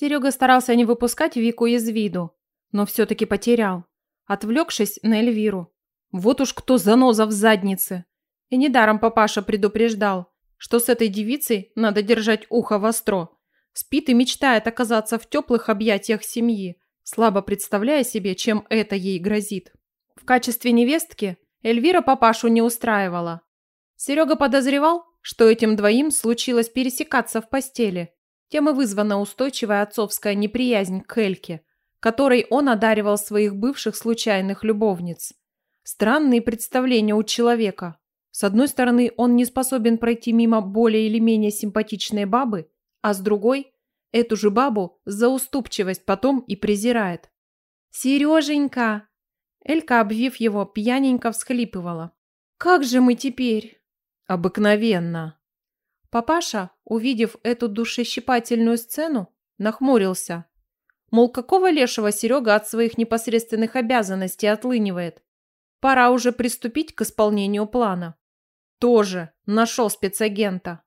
Серега старался не выпускать Вику из виду, но все-таки потерял, отвлекшись на Эльвиру. Вот уж кто заноза в заднице. И недаром папаша предупреждал, что с этой девицей надо держать ухо востро. Спит и мечтает оказаться в теплых объятиях семьи, слабо представляя себе, чем это ей грозит. В качестве невестки Эльвира папашу не устраивала. Серега подозревал, что этим двоим случилось пересекаться в постели, Тема вызвана устойчивая отцовская неприязнь к Эльке, которой он одаривал своих бывших случайных любовниц. Странные представления у человека. С одной стороны, он не способен пройти мимо более или менее симпатичной бабы, а с другой – эту же бабу за уступчивость потом и презирает. «Сереженька!» Элька, обвив его, пьяненько всхлипывала. «Как же мы теперь?» «Обыкновенно!» Папаша, увидев эту душещипательную сцену, нахмурился. Мол, какого лешего Серега от своих непосредственных обязанностей отлынивает? Пора уже приступить к исполнению плана. Тоже нашел спецагента.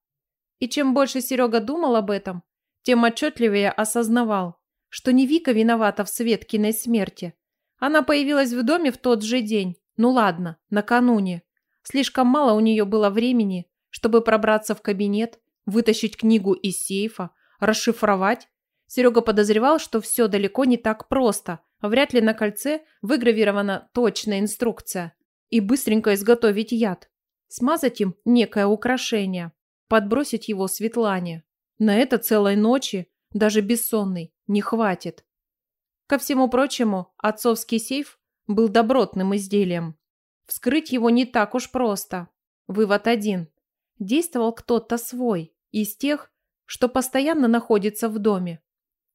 И чем больше Серега думал об этом, тем отчетливее осознавал, что не Вика виновата в Светкиной смерти. Она появилась в доме в тот же день, ну ладно, накануне. Слишком мало у нее было времени, чтобы пробраться в кабинет, вытащить книгу из сейфа, расшифровать. Серега подозревал, что все далеко не так просто, вряд ли на кольце выгравирована точная инструкция. И быстренько изготовить яд. Смазать им некое украшение. Подбросить его Светлане. На это целой ночи, даже бессонный, не хватит. Ко всему прочему, отцовский сейф был добротным изделием. Вскрыть его не так уж просто. Вывод один действовал кто-то свой, из тех, что постоянно находится в доме.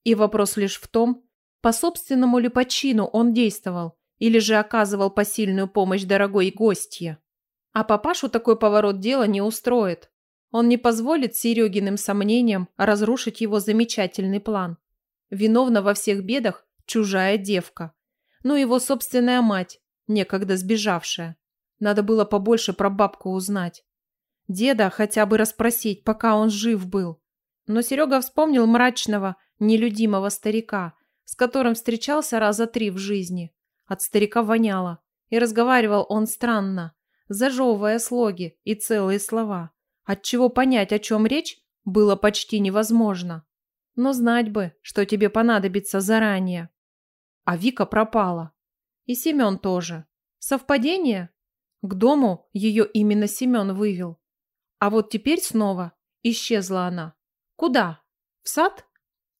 И вопрос лишь в том, по собственному ли почину он действовал, или же оказывал посильную помощь дорогой гостье. А папашу такой поворот дела не устроит. Он не позволит Серегиным сомнениям разрушить его замечательный план. Виновна во всех бедах чужая девка. Ну, его собственная мать, некогда сбежавшая. Надо было побольше про бабку узнать деда хотя бы расспросить, пока он жив был. Но Серега вспомнил мрачного, нелюдимого старика, с которым встречался раза три в жизни. От старика воняло, и разговаривал он странно, зажевывая слоги и целые слова, отчего понять, о чем речь, было почти невозможно. Но знать бы, что тебе понадобится заранее. А Вика пропала. И Семен тоже. Совпадение? К дому ее именно Семен вывел. А вот теперь снова исчезла она. Куда? В сад?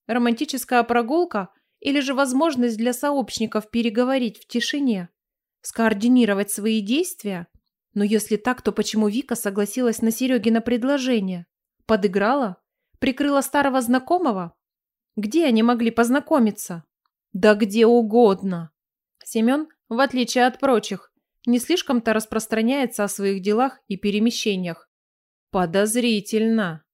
Романтическая прогулка или же возможность для сообщников переговорить в тишине, скоординировать свои действия? Но если так, то почему Вика согласилась на Серегина предложение? Подыграла? Прикрыла старого знакомого? Где они могли познакомиться? Да где угодно. Семен, в отличие от прочих, не слишком-то распространяется о своих делах и перемещениях Подозрительно.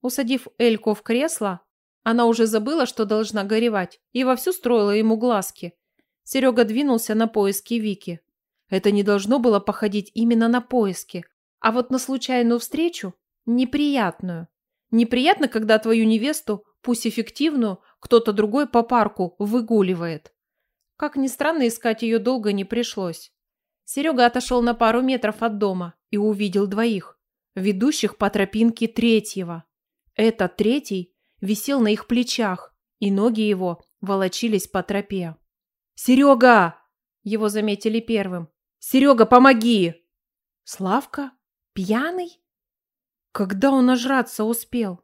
Усадив Эльку в кресло, она уже забыла, что должна горевать, и вовсю строила ему глазки. Серега двинулся на поиски Вики. Это не должно было походить именно на поиски, а вот на случайную встречу – неприятную. Неприятно, когда твою невесту, пусть эффективную, кто-то другой по парку выгуливает. Как ни странно, искать ее долго не пришлось. Серега отошел на пару метров от дома и увидел двоих ведущих по тропинке третьего. Этот третий висел на их плечах, и ноги его волочились по тропе. «Серега!» – его заметили первым. «Серега, помоги!» «Славка? Пьяный?» Когда он ожраться успел?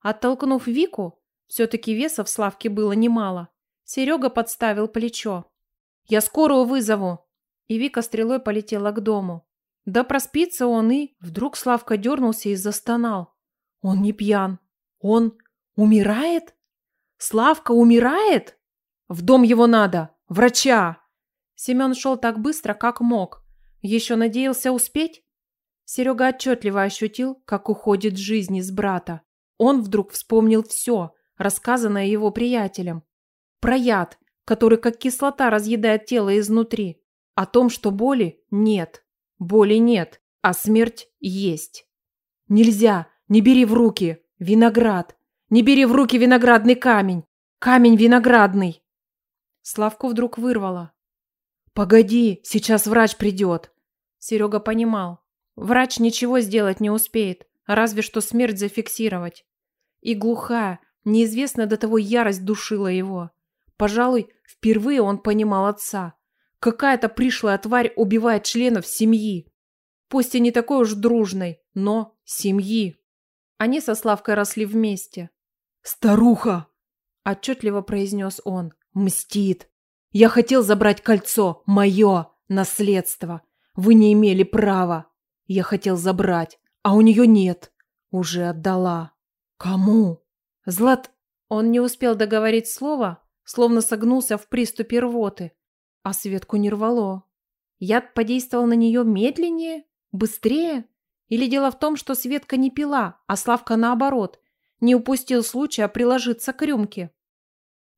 Оттолкнув Вику, все-таки веса в Славке было немало, Серега подставил плечо. «Я скорую вызову!» И Вика стрелой полетела к дому. Да проспится он и... Вдруг Славка дернулся и застонал. Он не пьян. Он умирает? Славка умирает? В дом его надо. Врача. Семен шел так быстро, как мог. Еще надеялся успеть? Серега отчетливо ощутил, как уходит жизнь из брата. Он вдруг вспомнил все, рассказанное его приятелем. Про яд, который как кислота разъедает тело изнутри. О том, что боли нет. Боли нет, а смерть есть. Нельзя, не бери в руки виноград. Не бери в руки виноградный камень. Камень виноградный. Славку вдруг вырвало. Погоди, сейчас врач придет. Серега понимал. Врач ничего сделать не успеет, разве что смерть зафиксировать. И глухая, неизвестная до того ярость душила его. Пожалуй, впервые он понимал отца, Какая-то пришлая тварь убивает членов семьи. Пусть и не такой уж дружной, но семьи. Они со Славкой росли вместе. «Старуха!» – отчетливо произнес он. «Мстит! Я хотел забрать кольцо, мое, наследство. Вы не имели права. Я хотел забрать, а у нее нет. Уже отдала. Кому?» Злат... Он не успел договорить слово, словно согнулся в приступе рвоты. А Светку не рвало. Яд подействовал на нее медленнее, быстрее? Или дело в том, что Светка не пила, а Славка наоборот, не упустил случая приложиться к рюмке?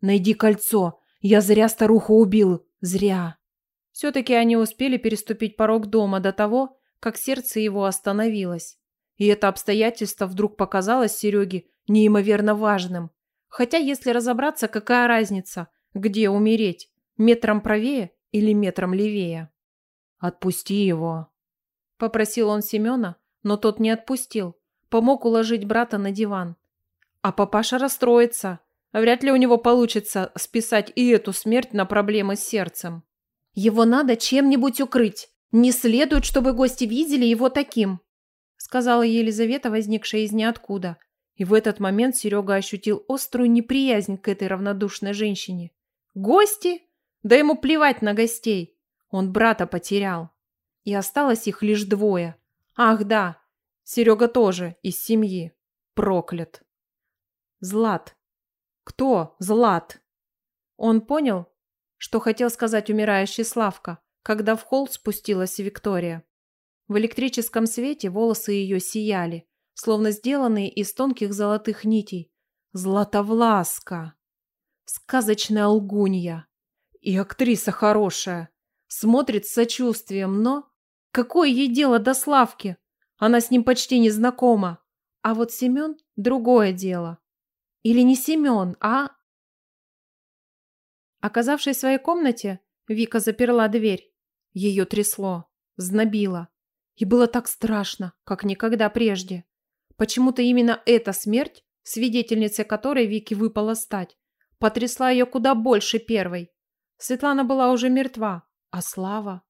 «Найди кольцо! Я зря старуху убил! Зря!» Все-таки они успели переступить порог дома до того, как сердце его остановилось. И это обстоятельство вдруг показалось Сереге неимоверно важным. Хотя, если разобраться, какая разница, где умереть? метром правее или метром левее. «Отпусти его!» Попросил он Семена, но тот не отпустил, помог уложить брата на диван. А папаша расстроится. Вряд ли у него получится списать и эту смерть на проблемы с сердцем. «Его надо чем-нибудь укрыть. Не следует, чтобы гости видели его таким», сказала Елизавета, возникшая из ниоткуда. И в этот момент Серега ощутил острую неприязнь к этой равнодушной женщине. «Гости? Да ему плевать на гостей. Он брата потерял. И осталось их лишь двое. Ах да, Серега тоже из семьи. Проклят. Злат. Кто Злат? Он понял, что хотел сказать умирающий Славка, когда в холл спустилась Виктория. В электрическом свете волосы ее сияли, словно сделанные из тонких золотых нитей. Златовласка! Сказочная лгунья! И актриса хорошая. Смотрит с сочувствием, но... Какое ей дело до Славки? Она с ним почти не знакома. А вот Семен – другое дело. Или не Семен, а... Оказавшись в своей комнате, Вика заперла дверь. Ее трясло, знобило. И было так страшно, как никогда прежде. Почему-то именно эта смерть, свидетельницей которой Вики выпала стать, потрясла ее куда больше первой. Светлана была уже мертва, а Слава...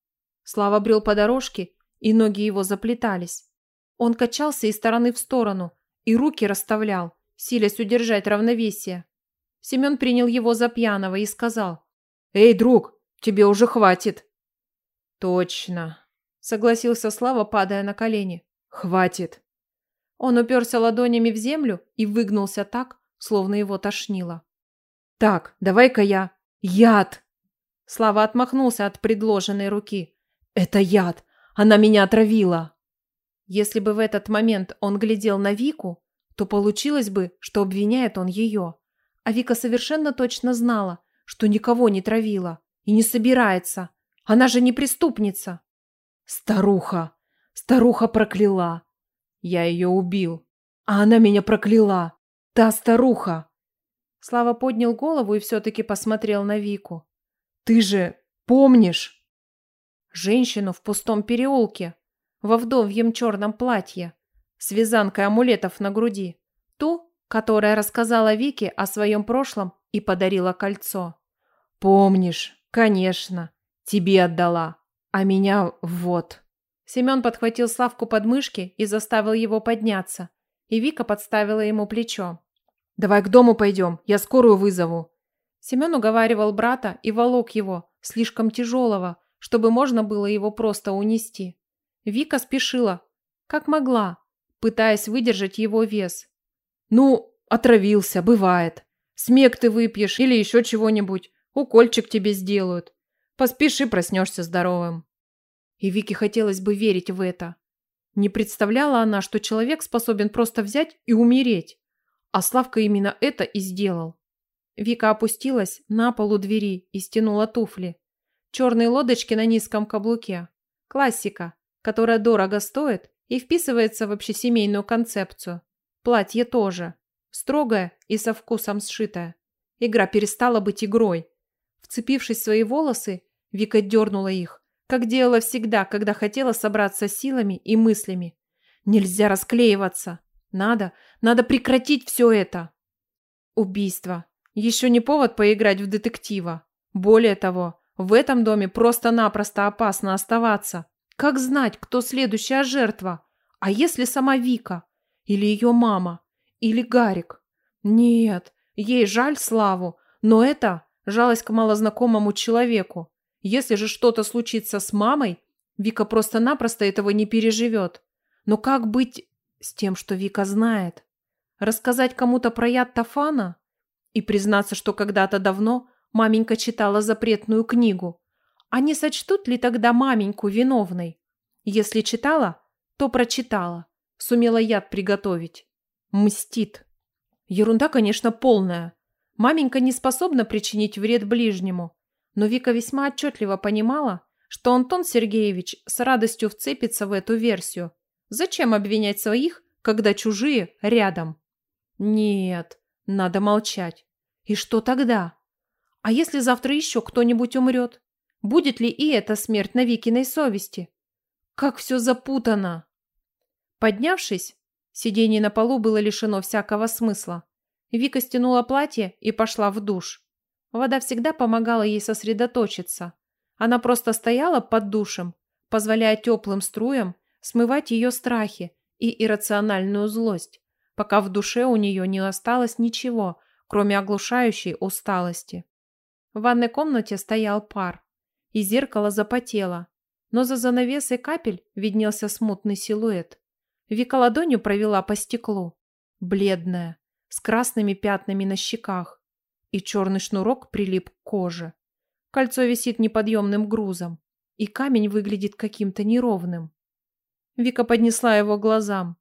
Слава брел по дорожке, и ноги его заплетались. Он качался из стороны в сторону и руки расставлял, силясь удержать равновесие. Семен принял его за пьяного и сказал. «Эй, друг, тебе уже хватит!» «Точно!» – согласился Слава, падая на колени. «Хватит!» Он уперся ладонями в землю и выгнулся так, словно его тошнило. «Так, давай-ка я... Яд!» Слава отмахнулся от предложенной руки. «Это яд! Она меня отравила!» Если бы в этот момент он глядел на Вику, то получилось бы, что обвиняет он ее. А Вика совершенно точно знала, что никого не травила и не собирается. Она же не преступница. Старуха! Старуха прокляла! Я ее убил. А она меня прокляла! Та старуха! Слава поднял голову и все-таки посмотрел на Вику. Ты же помнишь женщину в пустом переулке, во вдовьем черном платье, с вязанкой амулетов на груди, ту, которая рассказала Вике о своем прошлом и подарила кольцо. Помнишь, конечно, тебе отдала, а меня вот. Семён подхватил Славку под мышки и заставил его подняться, и Вика подставила ему плечо. «Давай к дому пойдем, я скорую вызову. Семену уговаривал брата и волок его, слишком тяжелого, чтобы можно было его просто унести. Вика спешила, как могла, пытаясь выдержать его вес. «Ну, отравился, бывает. Смек ты выпьешь или еще чего-нибудь. Укольчик тебе сделают. Поспеши, проснешься здоровым». И Вике хотелось бы верить в это. Не представляла она, что человек способен просто взять и умереть. А Славка именно это и сделал. Вика опустилась на полу двери и стянула туфли. Черные лодочки на низком каблуке. Классика, которая дорого стоит и вписывается в общесемейную концепцию. Платье тоже. Строгое и со вкусом сшитое. Игра перестала быть игрой. Вцепившись в свои волосы, Вика дернула их, как делала всегда, когда хотела собраться силами и мыслями. Нельзя расклеиваться. Надо, надо прекратить все это. Убийство. Еще не повод поиграть в детектива. Более того, в этом доме просто-напросто опасно оставаться. Как знать, кто следующая жертва? А если сама Вика? Или ее мама? Или Гарик? Нет, ей жаль Славу, но это жалость к малознакомому человеку. Если же что-то случится с мамой, Вика просто-напросто этого не переживет. Но как быть с тем, что Вика знает? Рассказать кому-то про яд Тафана? И признаться, что когда-то давно маменька читала запретную книгу. А не сочтут ли тогда маменьку виновной? Если читала, то прочитала. Сумела яд приготовить. Мстит. Ерунда, конечно, полная. Маменька не способна причинить вред ближнему. Но Вика весьма отчетливо понимала, что Антон Сергеевич с радостью вцепится в эту версию. Зачем обвинять своих, когда чужие рядом? Нет, надо молчать. И что тогда? А если завтра еще кто-нибудь умрет? Будет ли и эта смерть на Викиной совести? Как все запутано! Поднявшись, сидение на полу было лишено всякого смысла. Вика стянула платье и пошла в душ. Вода всегда помогала ей сосредоточиться. Она просто стояла под душем, позволяя теплым струям смывать ее страхи и иррациональную злость, пока в душе у нее не осталось ничего, кроме оглушающей усталости. В ванной комнате стоял пар, и зеркало запотело, но за занавесой капель виднелся смутный силуэт. Вика ладонью провела по стеклу, бледная, с красными пятнами на щеках, и черный шнурок прилип к коже. Кольцо висит неподъемным грузом, и камень выглядит каким-то неровным. Вика поднесла его глазам.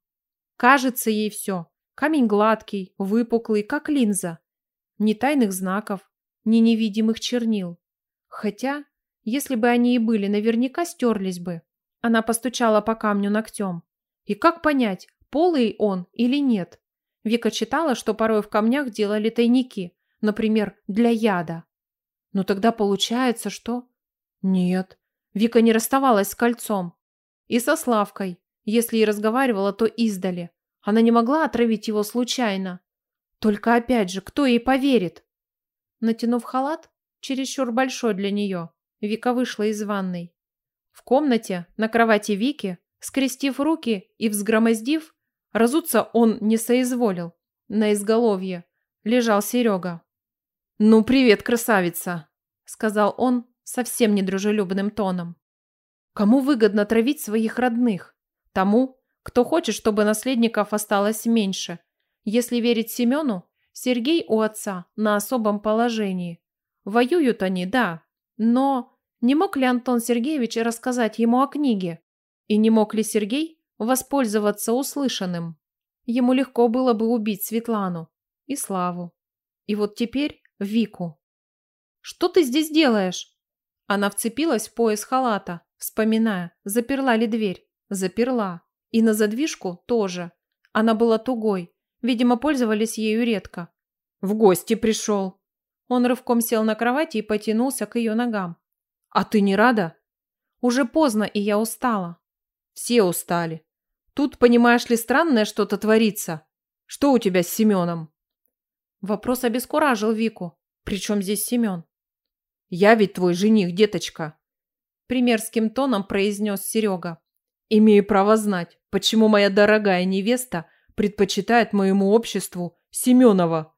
Кажется ей все, Камень гладкий, выпуклый, как линза. Ни тайных знаков, ни невидимых чернил. Хотя, если бы они и были, наверняка стерлись бы. Она постучала по камню ногтем. И как понять, полый он или нет? Вика читала, что порой в камнях делали тайники, например, для яда. Но тогда получается, что... Нет, Вика не расставалась с кольцом. И со Славкой, если и разговаривала, то издали. Она не могла отравить его случайно. Только опять же, кто ей поверит? Натянув халат, чересчур большой для нее, Вика вышла из ванной. В комнате, на кровати Вики, скрестив руки и взгромоздив, разуться он не соизволил. На изголовье лежал Серега. «Ну, привет, красавица!» – сказал он совсем недружелюбным тоном. «Кому выгодно травить своих родных? Тому, кто хочет, чтобы наследников осталось меньше. Если верить Семену, Сергей у отца на особом положении. Воюют они, да, но не мог ли Антон Сергеевич рассказать ему о книге? И не мог ли Сергей воспользоваться услышанным? Ему легко было бы убить Светлану и Славу. И вот теперь Вику. «Что ты здесь делаешь?» Она вцепилась в пояс халата, вспоминая, заперла ли дверь. Заперла. И на задвижку тоже. Она была тугой. Видимо, пользовались ею редко. В гости пришел. Он рывком сел на кровати и потянулся к ее ногам. А ты не рада? Уже поздно, и я устала. Все устали. Тут, понимаешь ли, странное что-то творится. Что у тебя с Семеном? Вопрос обескуражил Вику. Причем здесь Семен? Я ведь твой жених, деточка. Примерским тоном произнес Серега. Имею право знать, почему моя дорогая невеста предпочитает моему обществу Семенова.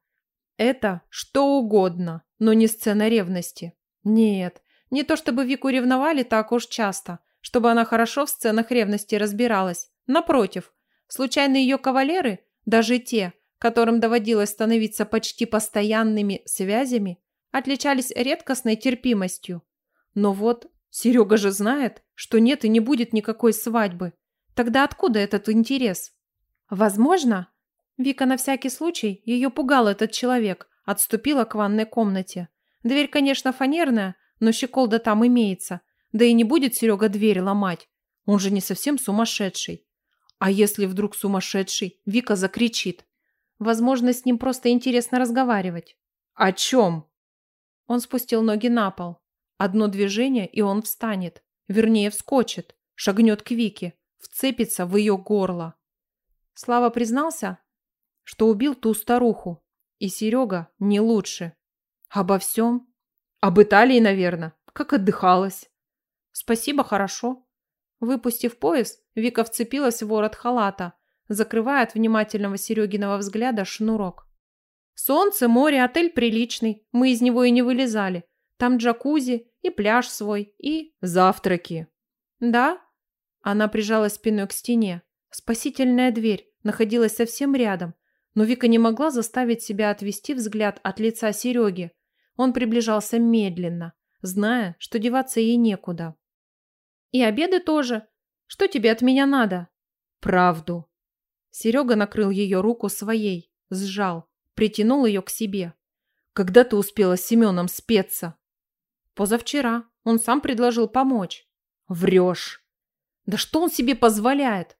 Это что угодно, но не сцена ревности. Нет, не то чтобы Вику ревновали так уж часто, чтобы она хорошо в сценах ревности разбиралась. Напротив, случайные ее кавалеры, даже те, которым доводилось становиться почти постоянными связями, отличались редкостной терпимостью. Но вот Серега же знает, что нет и не будет никакой свадьбы. Тогда откуда этот интерес? Возможно, Вика на всякий случай ее пугал этот человек, отступила к ванной комнате. Дверь, конечно, фанерная, но щеколда там имеется. Да и не будет Серега дверь ломать. Он же не совсем сумасшедший. А если вдруг сумасшедший, Вика закричит. Возможно, с ним просто интересно разговаривать. О чем? Он спустил ноги на пол. Одно движение, и он встанет. Вернее, вскочит, шагнет к Вике, вцепится в ее горло. Слава признался, что убил ту старуху. И Серега не лучше. Обо всем? Об Италии, наверное. Как отдыхалась? Спасибо, хорошо. Выпустив пояс, Вика вцепилась в ворот халата, закрывая от внимательного Серегиного взгляда шнурок. Солнце, море, отель приличный. Мы из него и не вылезали. Там джакузи, и пляж свой, и завтраки». «Да?» Она прижала спиной к стене. Спасительная дверь находилась совсем рядом, но Вика не могла заставить себя отвести взгляд от лица Сереги. Он приближался медленно, зная, что деваться ей некуда. «И обеды тоже. Что тебе от меня надо?» «Правду». Серега накрыл ее руку своей, сжал, притянул ее к себе. «Когда ты успела с Семеном спеться?» Позавчера он сам предложил помочь. Врешь. Да что он себе позволяет?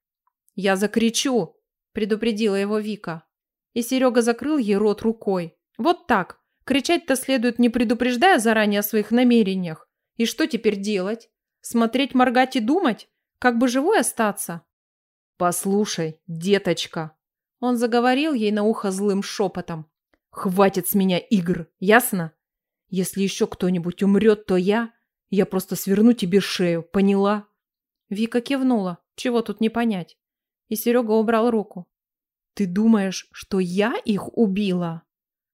Я закричу, предупредила его Вика. И Серега закрыл ей рот рукой. Вот так. Кричать-то следует, не предупреждая заранее о своих намерениях. И что теперь делать? Смотреть, моргать и думать? Как бы живой остаться? Послушай, деточка. Он заговорил ей на ухо злым шепотом. Хватит с меня игр, ясно? Если еще кто-нибудь умрет, то я... Я просто сверну тебе шею, поняла?» Вика кивнула. Чего тут не понять? И Серега убрал руку. «Ты думаешь, что я их убила?»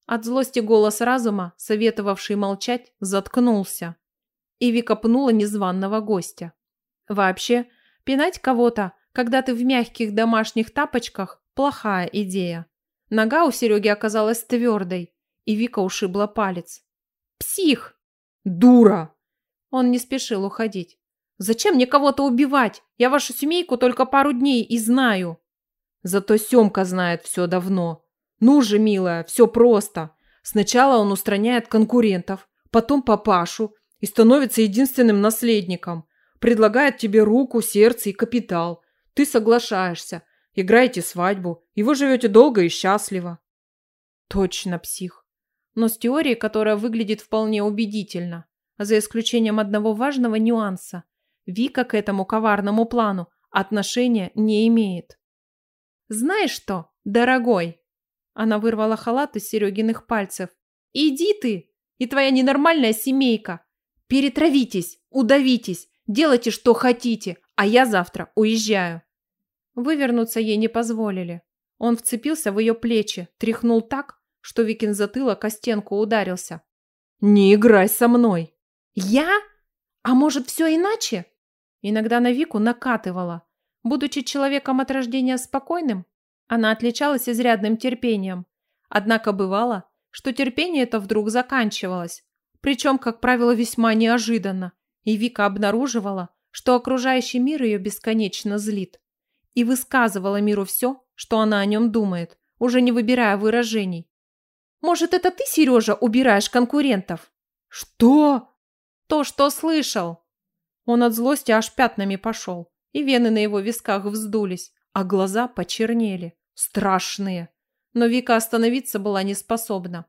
От злости голос разума, советовавший молчать, заткнулся. И Вика пнула незваного гостя. «Вообще, пинать кого-то, когда ты в мягких домашних тапочках, плохая идея». Нога у Сереги оказалась твердой, и Вика ушибла палец. Псих! Дура!» Он не спешил уходить. «Зачем мне кого-то убивать? Я вашу семейку только пару дней и знаю». Зато Семка знает все давно. «Ну же, милая, все просто. Сначала он устраняет конкурентов, потом папашу и становится единственным наследником. Предлагает тебе руку, сердце и капитал. Ты соглашаешься, играете свадьбу, и вы живете долго и счастливо». «Точно, псих но с теорией, которая выглядит вполне убедительно, а за исключением одного важного нюанса. Вика к этому коварному плану отношения не имеет. «Знаешь что, дорогой?» Она вырвала халат из Серегиных пальцев. «Иди ты и твоя ненормальная семейка! Перетравитесь, удавитесь, делайте, что хотите, а я завтра уезжаю!» Вывернуться ей не позволили. Он вцепился в ее плечи, тряхнул так, что Викин затылок о стенку ударился. «Не играй со мной!» «Я? А может, все иначе?» Иногда на Вику накатывала. Будучи человеком от рождения спокойным, она отличалась изрядным терпением. Однако бывало, что терпение это вдруг заканчивалось. Причем, как правило, весьма неожиданно. И Вика обнаруживала, что окружающий мир ее бесконечно злит. И высказывала миру все, что она о нем думает, уже не выбирая выражений. Может, это ты, Сережа, убираешь конкурентов?» «Что?» «То, что слышал!» Он от злости аж пятнами пошел, и вены на его висках вздулись, а глаза почернели. Страшные. Но Вика остановиться была не способна.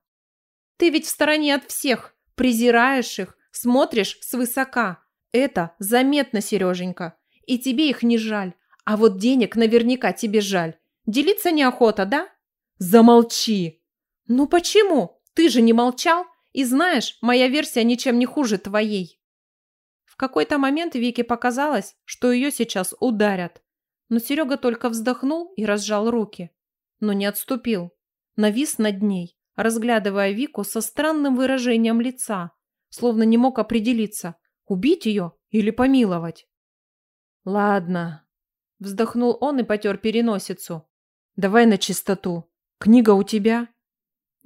«Ты ведь в стороне от всех, презираешь их, смотришь свысока. Это заметно, Сереженька, и тебе их не жаль. А вот денег наверняка тебе жаль. Делиться неохота, да?» «Замолчи!» «Ну почему? Ты же не молчал? И знаешь, моя версия ничем не хуже твоей». В какой-то момент Вике показалось, что ее сейчас ударят. Но Серега только вздохнул и разжал руки. Но не отступил. Навис над ней, разглядывая Вику со странным выражением лица, словно не мог определиться, убить ее или помиловать. «Ладно», – вздохнул он и потер переносицу. «Давай на чистоту. Книга у тебя?»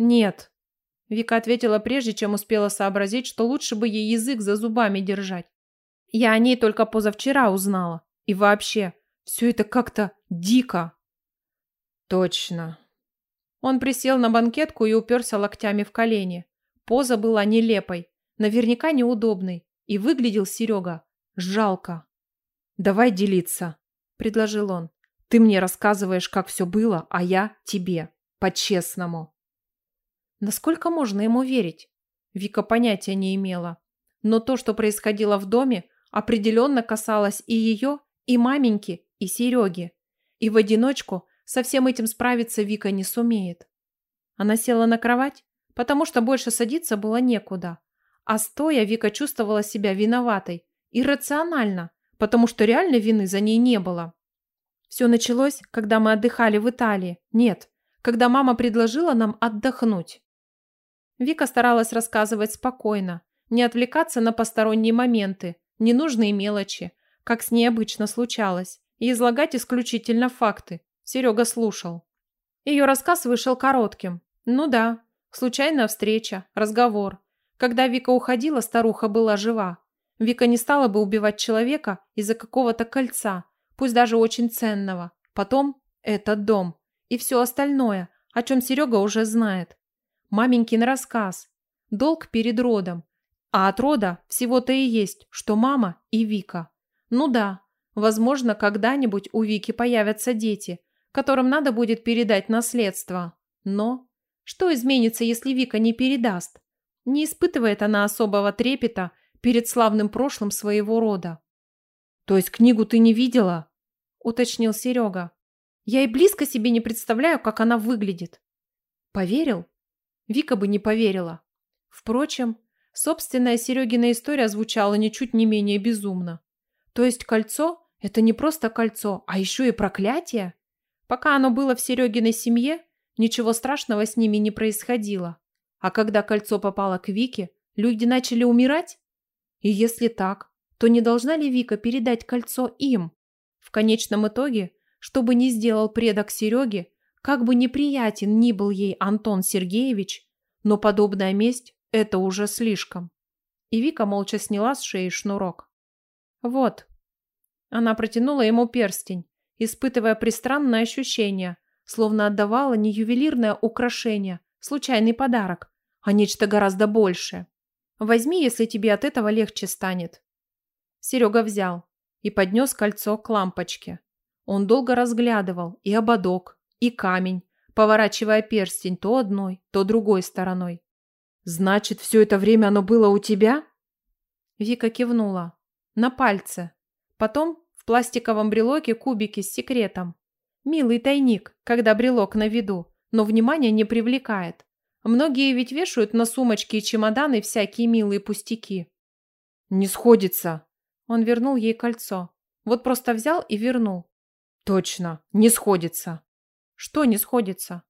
«Нет», — Вика ответила прежде, чем успела сообразить, что лучше бы ей язык за зубами держать. «Я о ней только позавчера узнала. И вообще, все это как-то дико». «Точно». Он присел на банкетку и уперся локтями в колени. Поза была нелепой, наверняка неудобной, и выглядел Серега жалко. «Давай делиться», – предложил он. «Ты мне рассказываешь, как все было, а я тебе. По-честному». Насколько можно ему верить? Вика понятия не имела. Но то, что происходило в доме, определенно касалось и ее, и маменьки, и Сереги. И в одиночку со всем этим справиться Вика не сумеет. Она села на кровать, потому что больше садиться было некуда. А стоя Вика чувствовала себя виноватой, иррационально, потому что реальной вины за ней не было. Все началось, когда мы отдыхали в Италии. Нет, когда мама предложила нам отдохнуть. Вика старалась рассказывать спокойно, не отвлекаться на посторонние моменты, ненужные мелочи, как с ней обычно случалось, и излагать исключительно факты. Серега слушал. Ее рассказ вышел коротким. Ну да, случайная встреча, разговор. Когда Вика уходила, старуха была жива. Вика не стала бы убивать человека из-за какого-то кольца, пусть даже очень ценного. Потом этот дом и все остальное, о чем Серега уже знает. Маменькин рассказ. Долг перед родом. А от рода всего-то и есть, что мама и Вика. Ну да, возможно, когда-нибудь у Вики появятся дети, которым надо будет передать наследство. Но что изменится, если Вика не передаст? Не испытывает она особого трепета перед славным прошлым своего рода. «То есть книгу ты не видела?» – уточнил Серега. «Я и близко себе не представляю, как она выглядит». «Поверил?» Вика бы не поверила. Впрочем, собственная Серегина история звучала ничуть не менее безумно. То есть кольцо – это не просто кольцо, а еще и проклятие? Пока оно было в Серегиной семье, ничего страшного с ними не происходило. А когда кольцо попало к Вике, люди начали умирать? И если так, то не должна ли Вика передать кольцо им? В конечном итоге, что бы ни сделал предок Сереги, как бы неприятен ни был ей Антон Сергеевич, но подобная месть – это уже слишком. И Вика молча сняла с шеи шнурок. «Вот». Она протянула ему перстень, испытывая пристранное ощущение, словно отдавала не ювелирное украшение, случайный подарок, а нечто гораздо большее. «Возьми, если тебе от этого легче станет». Серега взял и поднес кольцо к лампочке. Он долго разглядывал и ободок, и камень, поворачивая перстень то одной, то другой стороной. «Значит, все это время оно было у тебя?» Вика кивнула. «На пальце. Потом в пластиковом брелоке кубики с секретом. Милый тайник, когда брелок на виду, но внимание не привлекает. Многие ведь вешают на сумочки и чемоданы всякие милые пустяки». «Не сходится!» Он вернул ей кольцо. Вот просто взял и вернул. «Точно, не сходится!» Что не сходится?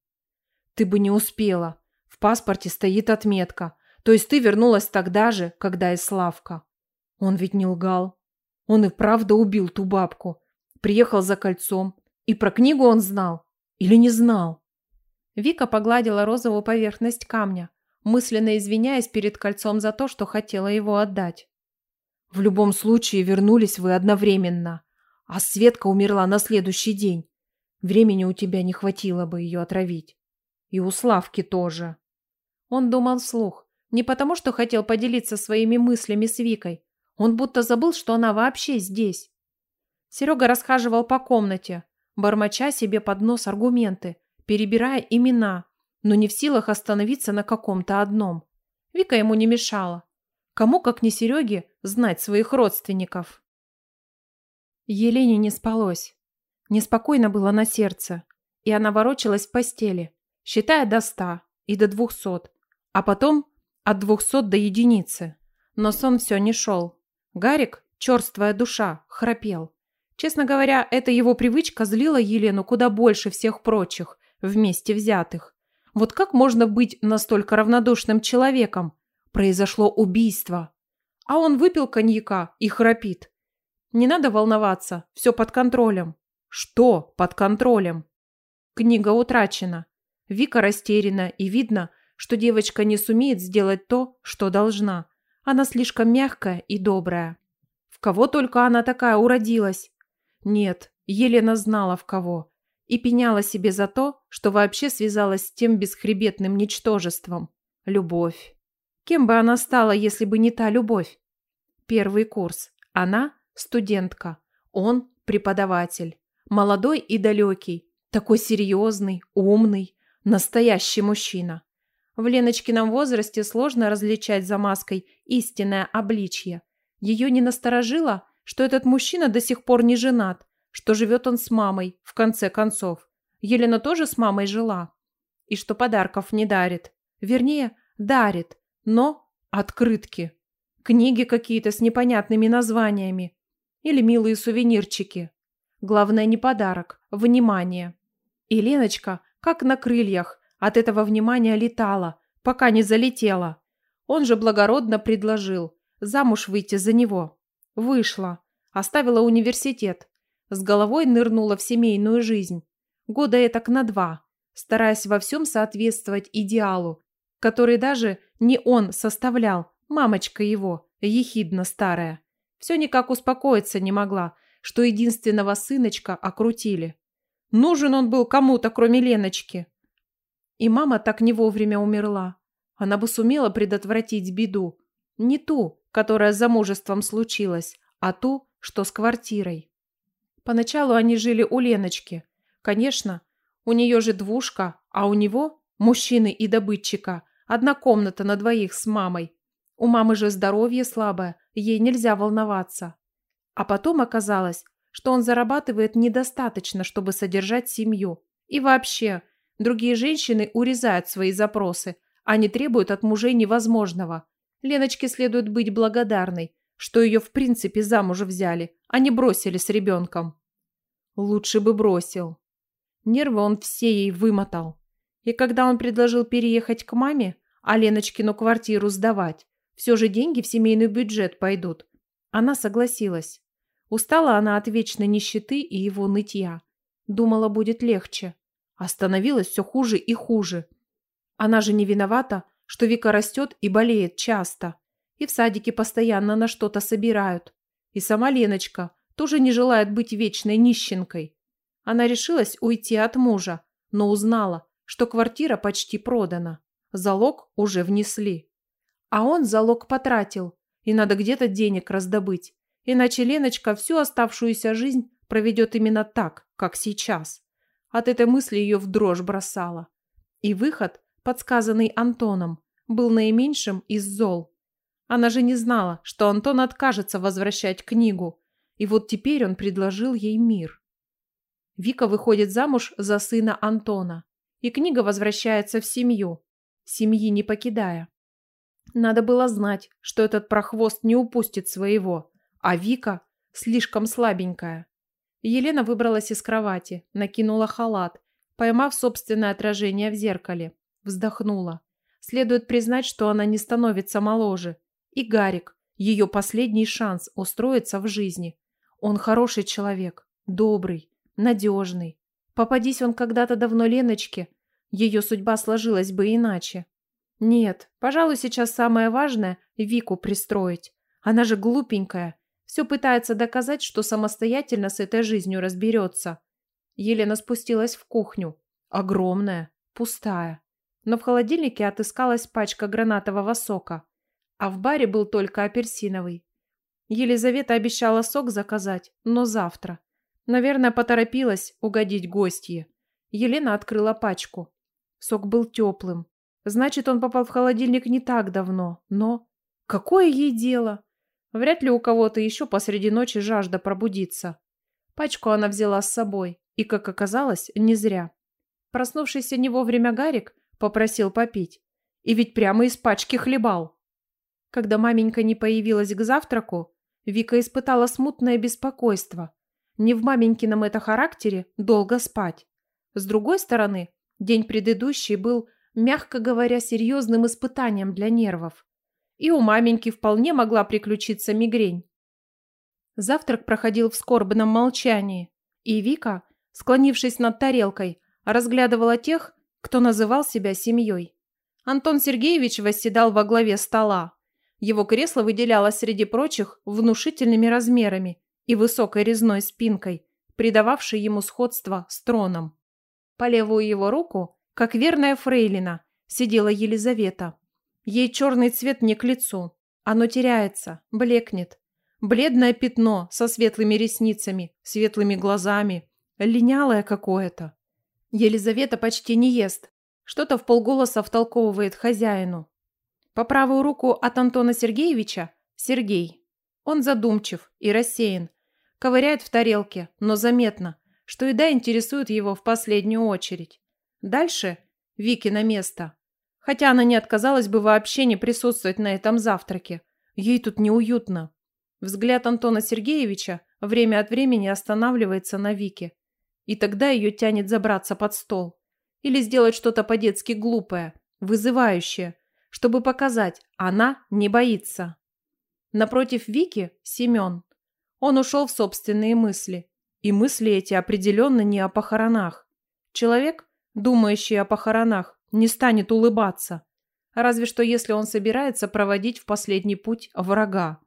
Ты бы не успела. В паспорте стоит отметка. То есть ты вернулась тогда же, когда и Славка. Он ведь не лгал. Он и правда убил ту бабку. Приехал за кольцом. И про книгу он знал. Или не знал? Вика погладила розовую поверхность камня, мысленно извиняясь перед кольцом за то, что хотела его отдать. В любом случае вернулись вы одновременно. А Светка умерла на следующий день. Времени у тебя не хватило бы ее отравить. И у Славки тоже. Он думал вслух. Не потому, что хотел поделиться своими мыслями с Викой. Он будто забыл, что она вообще здесь. Серега расхаживал по комнате, бормоча себе под нос аргументы, перебирая имена, но не в силах остановиться на каком-то одном. Вика ему не мешала. Кому, как не Сереге, знать своих родственников? Елене не спалось. Неспокойно было на сердце, и она ворочалась в постели, считая до ста и до двухсот, а потом от двухсот до единицы. Но сон все не шел. Гарик, черствая душа, храпел. Честно говоря, эта его привычка злила Елену куда больше всех прочих, вместе взятых. Вот как можно быть настолько равнодушным человеком? Произошло убийство. А он выпил коньяка и храпит. Не надо волноваться, все под контролем. Что под контролем? Книга утрачена. Вика растеряна и видно, что девочка не сумеет сделать то, что должна. Она слишком мягкая и добрая. В кого только она такая уродилась? Нет, Елена знала в кого. И пеняла себе за то, что вообще связалась с тем бесхребетным ничтожеством. Любовь. Кем бы она стала, если бы не та любовь? Первый курс. Она – студентка. Он – преподаватель молодой и далекий, такой серьезный, умный, настоящий мужчина. В Леночкином возрасте сложно различать за маской истинное обличье. Ее не насторожило, что этот мужчина до сих пор не женат, что живет он с мамой, в конце концов. Елена тоже с мамой жила. И что подарков не дарит. Вернее, дарит, но открытки. Книги какие-то с непонятными названиями. Или милые сувенирчики. Главное не подарок, внимание. И Леночка, как на крыльях, от этого внимания летала, пока не залетела. Он же благородно предложил замуж выйти за него. Вышла, оставила университет, с головой нырнула в семейную жизнь. Года это к на два, стараясь во всем соответствовать идеалу, который даже не он составлял, мамочка его, ехидно старая. Все никак успокоиться не могла, что единственного сыночка окрутили. Нужен он был кому-то, кроме Леночки. И мама так не вовремя умерла. Она бы сумела предотвратить беду. Не ту, которая с замужеством случилась, а ту, что с квартирой. Поначалу они жили у Леночки. Конечно, у нее же двушка, а у него, мужчины и добытчика, одна комната на двоих с мамой. У мамы же здоровье слабое, ей нельзя волноваться. А потом оказалось, что он зарабатывает недостаточно, чтобы содержать семью. И вообще, другие женщины урезают свои запросы, а не требуют от мужей невозможного. Леночке следует быть благодарной, что ее в принципе замуж взяли, а не бросили с ребенком. Лучше бы бросил. Нервы он все ей вымотал. И когда он предложил переехать к маме, а Леночкину квартиру сдавать, все же деньги в семейный бюджет пойдут, она согласилась. Устала она от вечной нищеты и его нытья. Думала, будет легче. А становилось все хуже и хуже. Она же не виновата, что Вика растет и болеет часто. И в садике постоянно на что-то собирают. И сама Леночка тоже не желает быть вечной нищенкой. Она решилась уйти от мужа, но узнала, что квартира почти продана. Залог уже внесли. А он залог потратил, и надо где-то денег раздобыть. Иначе Леночка всю оставшуюся жизнь проведет именно так, как сейчас. От этой мысли ее в дрожь бросала. И выход, подсказанный Антоном, был наименьшим из зол. Она же не знала, что Антон откажется возвращать книгу, и вот теперь он предложил ей мир. Вика выходит замуж за сына Антона, и книга возвращается в семью, семьи не покидая. Надо было знать, что этот прохвост не упустит своего а Вика слишком слабенькая. Елена выбралась из кровати, накинула халат, поймав собственное отражение в зеркале. Вздохнула. Следует признать, что она не становится моложе. И Гарик – ее последний шанс устроиться в жизни. Он хороший человек, добрый, надежный. Попадись он когда-то давно Леночке, ее судьба сложилась бы иначе. Нет, пожалуй, сейчас самое важное – Вику пристроить. Она же глупенькая, все пытается доказать, что самостоятельно с этой жизнью разберется. Елена спустилась в кухню. Огромная, пустая. Но в холодильнике отыскалась пачка гранатового сока. А в баре был только апельсиновый. Елизавета обещала сок заказать, но завтра. Наверное, поторопилась угодить гостье. Елена открыла пачку. Сок был теплым. Значит, он попал в холодильник не так давно, но... Какое ей дело? Вряд ли у кого-то еще посреди ночи жажда пробудиться. Пачку она взяла с собой, и, как оказалось, не зря. Проснувшийся не вовремя Гарик попросил попить. И ведь прямо из пачки хлебал. Когда маменька не появилась к завтраку, Вика испытала смутное беспокойство. Не в маменькином это характере долго спать. С другой стороны, день предыдущий был, мягко говоря, серьезным испытанием для нервов и у маменьки вполне могла приключиться мигрень. Завтрак проходил в скорбном молчании, и Вика, склонившись над тарелкой, разглядывала тех, кто называл себя семьей. Антон Сергеевич восседал во главе стола. Его кресло выделялось среди прочих внушительными размерами и высокой резной спинкой, придававшей ему сходство с троном. По левую его руку, как верная фрейлина, сидела Елизавета. Ей черный цвет не к лицу. Оно теряется, блекнет. Бледное пятно со светлыми ресницами, светлыми глазами. Линялое какое-то. Елизавета почти не ест. Что-то в полголоса втолковывает хозяину. По правую руку от Антона Сергеевича – Сергей. Он задумчив и рассеян. Ковыряет в тарелке, но заметно, что еда интересует его в последнюю очередь. Дальше – Вики на место. Хотя она не отказалась бы вообще не присутствовать на этом завтраке. Ей тут неуютно. Взгляд Антона Сергеевича время от времени останавливается на Вике. И тогда ее тянет забраться под стол. Или сделать что-то по-детски глупое, вызывающее, чтобы показать, она не боится. Напротив Вики – Семен. Он ушел в собственные мысли. И мысли эти определенно не о похоронах. Человек, думающий о похоронах, не станет улыбаться. Разве что если он собирается проводить в последний путь врага.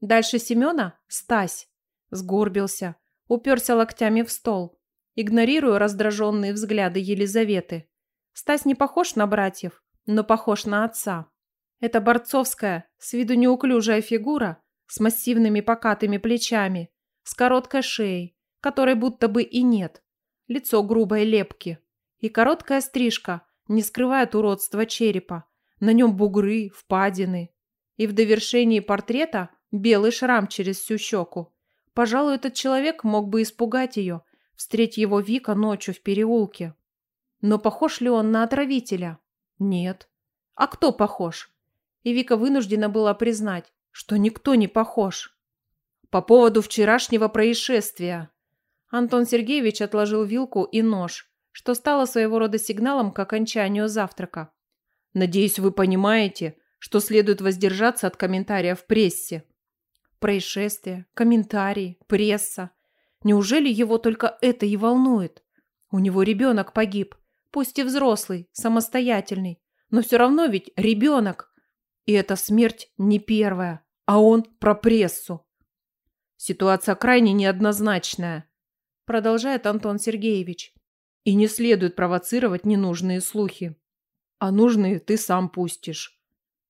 Дальше Семена – Стась. Сгорбился, уперся локтями в стол, игнорируя раздраженные взгляды Елизаветы. Стась не похож на братьев, но похож на отца. Это борцовская, с виду неуклюжая фигура, с массивными покатыми плечами, с короткой шеей, которой будто бы и нет, лицо грубой лепки и короткая стрижка – не скрывает уродства черепа. На нем бугры, впадины. И в довершении портрета белый шрам через всю щеку. Пожалуй, этот человек мог бы испугать ее, встретить его Вика ночью в переулке. Но похож ли он на отравителя? Нет. А кто похож? И Вика вынуждена была признать, что никто не похож. По поводу вчерашнего происшествия. Антон Сергеевич отложил вилку и нож, что стало своего рода сигналом к окончанию завтрака. Надеюсь, вы понимаете, что следует воздержаться от комментария в прессе. Происшествие, комментарии, пресса. Неужели его только это и волнует? У него ребенок погиб, пусть и взрослый, самостоятельный, но все равно ведь ребенок. И эта смерть не первая, а он про прессу. Ситуация крайне неоднозначная, продолжает Антон Сергеевич. И не следует провоцировать ненужные слухи. А нужные ты сам пустишь.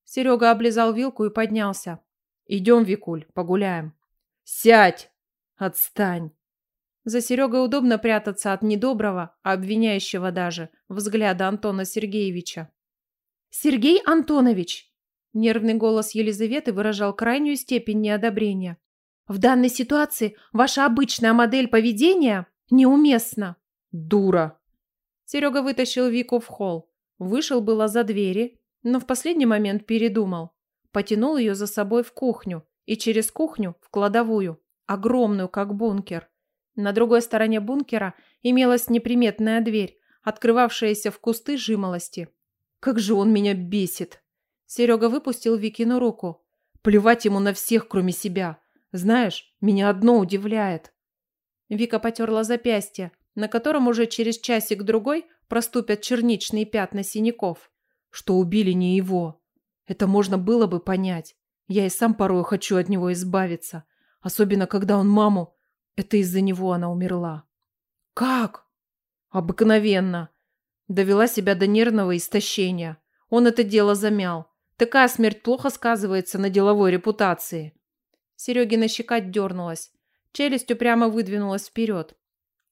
Серега облизал вилку и поднялся. Идем, Викуль, погуляем. Сядь! Отстань! За Серегой удобно прятаться от недоброго, обвиняющего даже, взгляда Антона Сергеевича. «Сергей Антонович!» Нервный голос Елизаветы выражал крайнюю степень неодобрения. «В данной ситуации ваша обычная модель поведения неуместна!» дура!» Серега вытащил Вику в холл. Вышел было за двери, но в последний момент передумал. Потянул ее за собой в кухню и через кухню в кладовую, огромную, как бункер. На другой стороне бункера имелась неприметная дверь, открывавшаяся в кусты жимолости. «Как же он меня бесит!» Серега выпустил Викину руку. «Плевать ему на всех, кроме себя. Знаешь, меня одно удивляет». Вика потерла запястье, на котором уже через часик-другой проступят черничные пятна синяков. Что убили не его. Это можно было бы понять. Я и сам порой хочу от него избавиться. Особенно, когда он маму... Это из-за него она умерла. Как? Обыкновенно. Довела себя до нервного истощения. Он это дело замял. Такая смерть плохо сказывается на деловой репутации. Серегина щека дернулась. Челюсть упрямо выдвинулась вперед.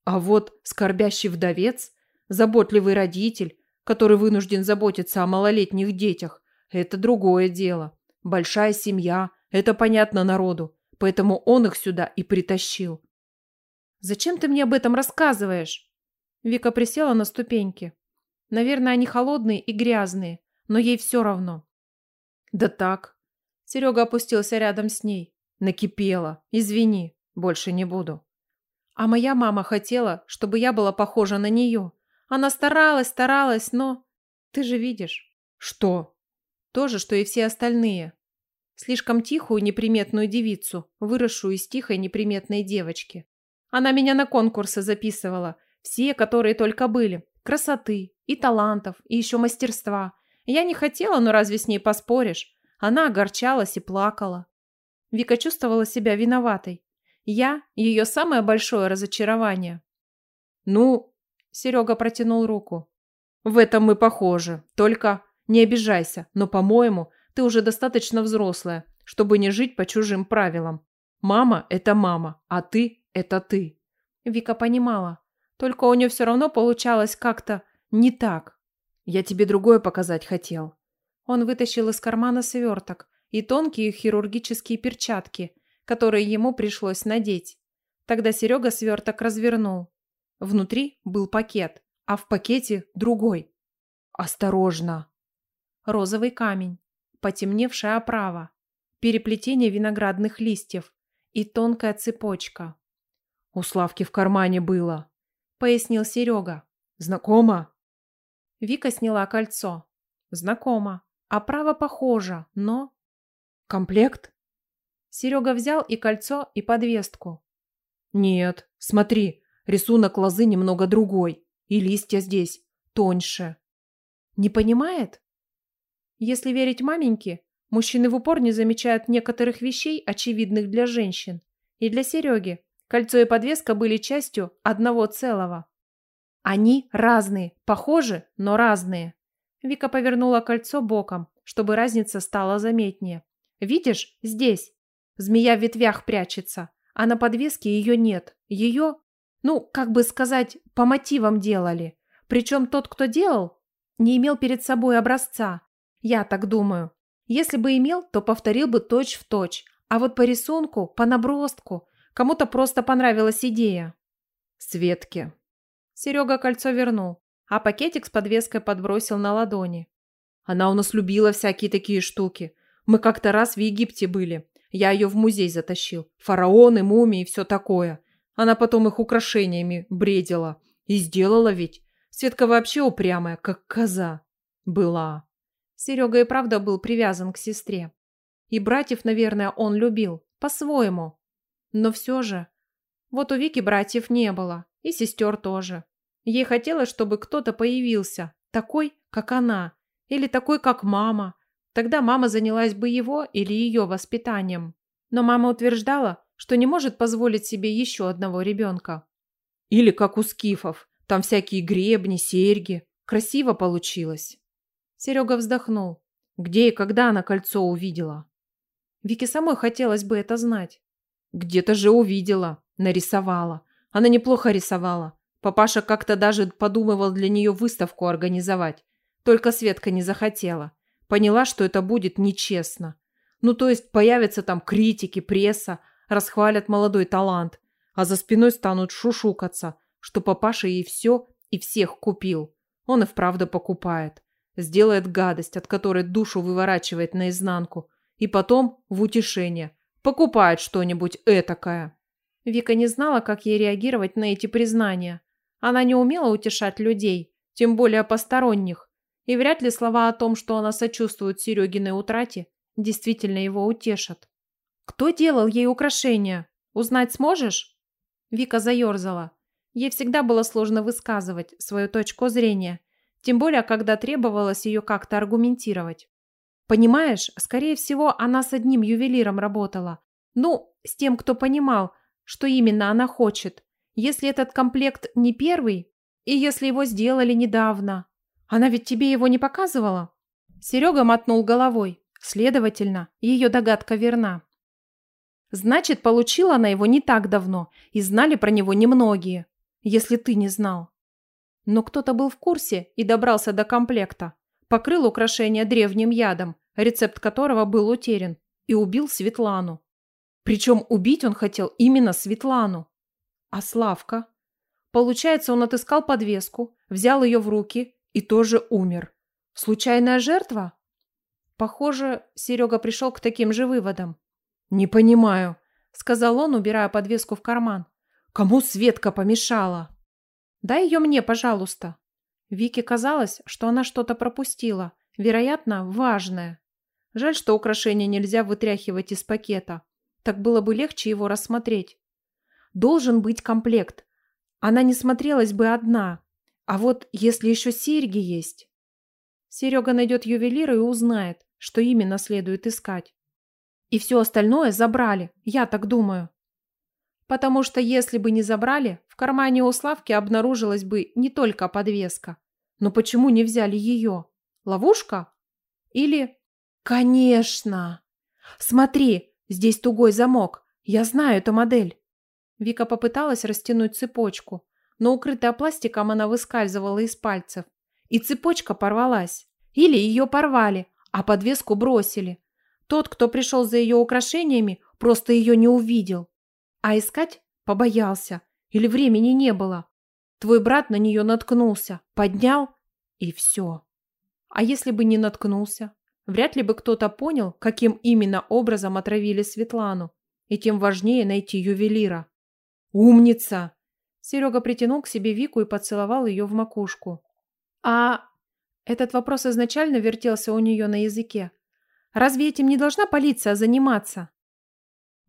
А вот скорбящий вдовец, заботливый родитель, который вынужден заботиться о малолетних детях, это другое дело. Большая семья, это понятно народу, поэтому он их сюда и притащил. «Зачем ты мне об этом рассказываешь?» Вика присела на ступеньки. Наверное, они холодные и грязные, но ей все равно. «Да так». Серега опустился рядом с ней. «Накипело. Извини. Больше не буду». А моя мама хотела, чтобы я была похожа на нее. Она старалась, старалась, но... Ты же видишь. Что? То же, что и все остальные. Слишком тихую неприметную девицу, выросшую из тихой неприметной девочки. Она меня на конкурсы записывала. Все, которые только были. Красоты, и талантов, и еще мастерства. Я не хотела, но разве с ней поспоришь? Она огорчалась и плакала. Вика чувствовала себя виноватой. Я – ее самое большое разочарование». «Ну?» – Серега протянул руку. «В этом мы похожи. Только не обижайся, но, по-моему, ты уже достаточно взрослая, чтобы не жить по чужим правилам. Мама – это мама, а ты – это ты». Вика понимала. Только у нее все равно получалось как-то не так. «Я тебе другое показать хотел». Он вытащил из кармана сверток и тонкие хирургические перчатки – которые ему пришлось надеть. Тогда Серега сверток развернул. Внутри был пакет, а в пакете другой. «Осторожно!» Розовый камень, потемневшая оправа, переплетение виноградных листьев и тонкая цепочка. «У Славки в кармане было», — пояснил Серега. «Знакомо?» Вика сняла кольцо. «Знакомо. Оправа похожа, но...» «Комплект?» Серега взял и кольцо, и подвеску. «Нет, смотри, рисунок лозы немного другой, и листья здесь тоньше». «Не понимает?» Если верить маменьке, мужчины в упор не замечают некоторых вещей, очевидных для женщин. И для Сереги кольцо и подвеска были частью одного целого. Они разные, похожи, но разные. Вика повернула кольцо боком, чтобы разница стала заметнее. Видишь, здесь Змея в ветвях прячется, а на подвеске ее нет. Ее, ну, как бы сказать, по мотивам делали. Причем тот, кто делал, не имел перед собой образца. Я так думаю. Если бы имел, то повторил бы точь в точь. А вот по рисунку, по набростку, кому-то просто понравилась идея. Светке. Серега кольцо вернул, а пакетик с подвеской подбросил на ладони. Она у нас любила всякие такие штуки. Мы как-то раз в Египте были. Я ее в музей затащил. Фараоны, мумии и все такое. Она потом их украшениями бредила. И сделала ведь. Светка вообще упрямая, как коза. Была. Серега и правда был привязан к сестре. И братьев, наверное, он любил. По-своему. Но все же. Вот у Вики братьев не было. И сестер тоже. Ей хотелось, чтобы кто-то появился. Такой, как она. Или такой, как мама. Тогда мама занялась бы его или ее воспитанием. Но мама утверждала, что не может позволить себе еще одного ребенка. Или как у скифов, там всякие гребни, серьги. Красиво получилось. Серега вздохнул. Где и когда она кольцо увидела? Вике самой хотелось бы это знать. Где-то же увидела, нарисовала. Она неплохо рисовала. Папаша как-то даже подумывал для нее выставку организовать. Только Светка не захотела. Поняла, что это будет нечестно. Ну, то есть появятся там критики, пресса, расхвалят молодой талант, а за спиной станут шушукаться, что папаша ей все и всех купил. Он и вправду покупает. Сделает гадость, от которой душу выворачивает наизнанку. И потом в утешение. Покупает что-нибудь этакое. Вика не знала, как ей реагировать на эти признания. Она не умела утешать людей, тем более посторонних. И вряд ли слова о том, что она сочувствует Серегиной утрате, действительно его утешат. «Кто делал ей украшения? Узнать сможешь?» Вика заерзала. Ей всегда было сложно высказывать свою точку зрения, тем более, когда требовалось ее как-то аргументировать. Понимаешь, скорее всего, она с одним ювелиром работала. Ну, с тем, кто понимал, что именно она хочет. Если этот комплект не первый, и если его сделали недавно, она ведь тебе его не показывала?» Серега мотнул головой. Следовательно, ее догадка верна. Значит, получила она его не так давно, и знали про него немногие, если ты не знал. Но кто-то был в курсе и добрался до комплекта, покрыл украшение древним ядом, рецепт которого был утерян, и убил Светлану. Причем убить он хотел именно Светлану. А Славка? Получается, он отыскал подвеску, взял ее в руки и тоже умер. Случайная жертва? Похоже, Серега пришел к таким же выводам. «Не понимаю», — сказал он, убирая подвеску в карман. «Кому Светка помешала?» «Дай ее мне, пожалуйста». Вике казалось, что она что-то пропустила, вероятно, важное. Жаль, что украшение нельзя вытряхивать из пакета. Так было бы легче его рассмотреть. Должен быть комплект. Она не смотрелась бы одна, а вот если еще серьги есть... Серега найдет ювелира и узнает, что именно следует искать. И все остальное забрали, я так думаю. Потому что если бы не забрали, в кармане у Славки обнаружилась бы не только подвеска. Но почему не взяли ее? Ловушка? Или... Конечно! Смотри, здесь тугой замок. Я знаю эту модель. Вика попыталась растянуть цепочку, но укрытая пластиком она выскальзывала из пальцев. И цепочка порвалась. Или ее порвали, а подвеску бросили. Тот, кто пришел за ее украшениями, просто ее не увидел. А искать побоялся. Или времени не было. Твой брат на нее наткнулся, поднял, и все. А если бы не наткнулся? Вряд ли бы кто-то понял, каким именно образом отравили Светлану. И тем важнее найти ювелира. «Умница!» Серега притянул к себе Вику и поцеловал ее в макушку. «А...» Этот вопрос изначально вертелся у нее на языке. «Разве этим не должна полиция заниматься?»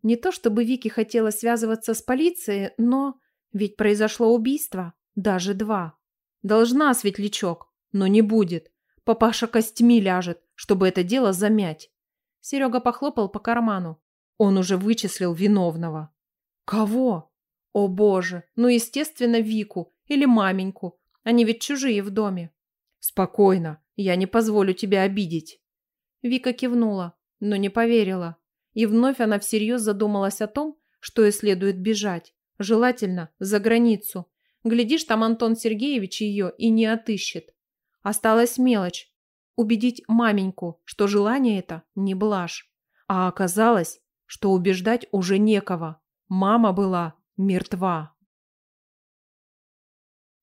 Не то чтобы Вики хотела связываться с полицией, но... Ведь произошло убийство. Даже два. Должна, Светлячок, но не будет. Папаша костьми ляжет, чтобы это дело замять. Серега похлопал по карману. Он уже вычислил виновного. «Кого?» О боже, ну естественно Вику или маменьку, они ведь чужие в доме. Спокойно, я не позволю тебя обидеть. Вика кивнула, но не поверила. И вновь она всерьез задумалась о том, что ей следует бежать, желательно за границу. Глядишь, там Антон Сергеевич ее и не отыщет. Осталась мелочь – убедить маменьку, что желание это не блажь. А оказалось, что убеждать уже некого. Мама была мертва.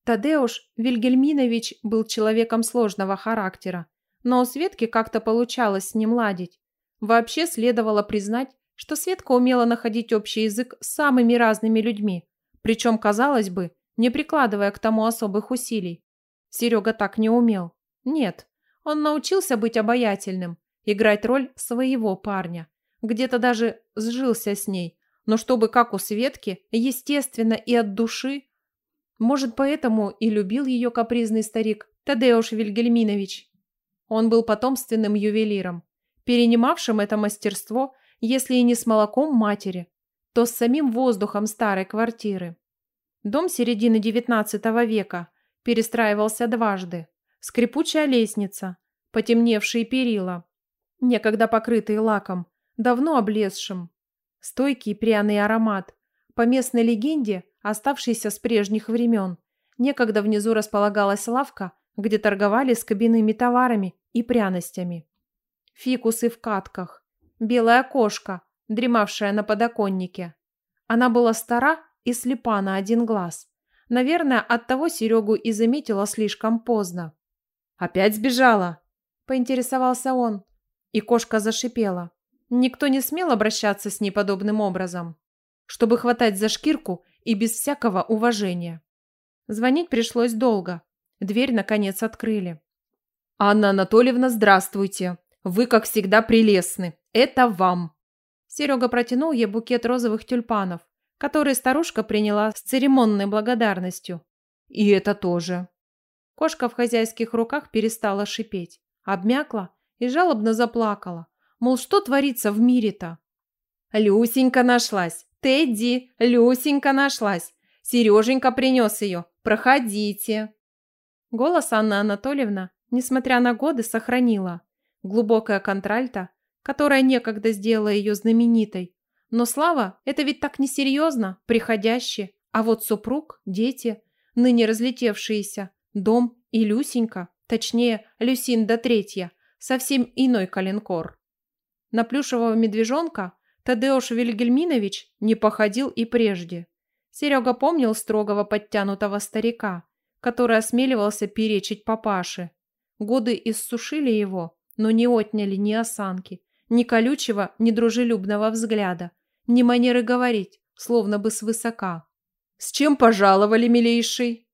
Тадеуш Вильгельминович был человеком сложного характера, но у Светки как-то получалось с ним ладить. Вообще следовало признать, что Светка умела находить общий язык с самыми разными людьми, причем, казалось бы, не прикладывая к тому особых усилий. Серега так не умел. Нет, он научился быть обаятельным, играть роль своего парня. Где-то даже сжился с ней, но чтобы, как у Светки, естественно и от души. Может, поэтому и любил ее капризный старик Тадеуш Вильгельминович. Он был потомственным ювелиром, перенимавшим это мастерство, если и не с молоком матери, то с самим воздухом старой квартиры. Дом середины девятнадцатого века перестраивался дважды. Скрипучая лестница, потемневшие перила, некогда покрытые лаком, давно облезшим, Стойкий пряный аромат. По местной легенде, оставшийся с прежних времен, некогда внизу располагалась лавка, где торговали скобяными товарами и пряностями. Фикусы в катках, белая кошка, дремавшая на подоконнике. Она была стара и слепа на один глаз. Наверное, оттого Серегу и заметила слишком поздно. «Опять сбежала?» – поинтересовался он. И кошка зашипела. Никто не смел обращаться с ней подобным образом, чтобы хватать за шкирку и без всякого уважения. Звонить пришлось долго. Дверь, наконец, открыли. «Анна Анатольевна, здравствуйте! Вы, как всегда, прелестны! Это вам!» Серега протянул ей букет розовых тюльпанов, который старушка приняла с церемонной благодарностью. «И это тоже!» Кошка в хозяйских руках перестала шипеть, обмякла и жалобно заплакала, Мол, что творится в мире-то? Люсенька нашлась. Тедди, Люсенька нашлась. Сереженька принес ее. Проходите. Голос Анна Анатольевна, несмотря на годы, сохранила. Глубокая контральта, которая некогда сделала ее знаменитой. Но слава – это ведь так несерьезно, приходяще. А вот супруг, дети, ныне разлетевшиеся, дом и Люсенька, точнее, Люсинда Третья, совсем иной коленкор на плюшевого медвежонка Тадеуш Вильгельминович не походил и прежде. Серега помнил строгого подтянутого старика, который осмеливался перечить папаше. Годы иссушили его, но не отняли ни осанки, ни колючего, ни дружелюбного взгляда, ни манеры говорить, словно бы свысока. «С чем пожаловали, милейший?»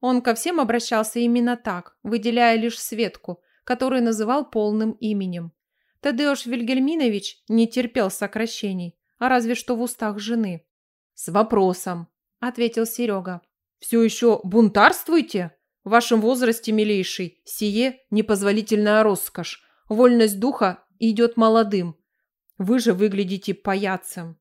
Он ко всем обращался именно так, выделяя лишь Светку, который называл полным именем. Тадеуш Вильгельминович не терпел сокращений, а разве что в устах жены. «С вопросом», – ответил Серега. «Все еще бунтарствуете? В вашем возрасте, милейший, сие – непозволительная роскошь. Вольность духа идет молодым. Вы же выглядите паяцем».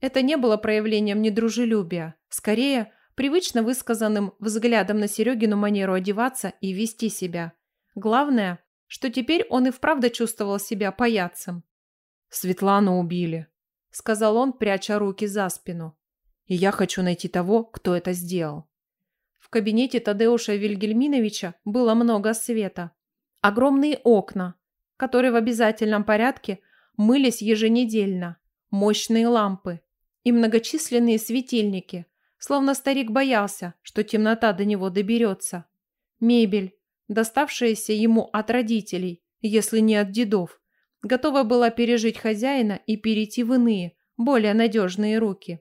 Это не было проявлением недружелюбия. Скорее, привычно высказанным взглядом на Серегину манеру одеваться и вести себя. Главное, что теперь он и вправду чувствовал себя паяцем. «Светлану убили», — сказал он, пряча руки за спину. «И я хочу найти того, кто это сделал». В кабинете Тадеуша Вильгельминовича было много света. Огромные окна, которые в обязательном порядке мылись еженедельно, мощные лампы и многочисленные светильники, словно старик боялся, что темнота до него доберется. Мебель, доставшаяся ему от родителей, если не от дедов, готова была пережить хозяина и перейти в иные, более надежные руки.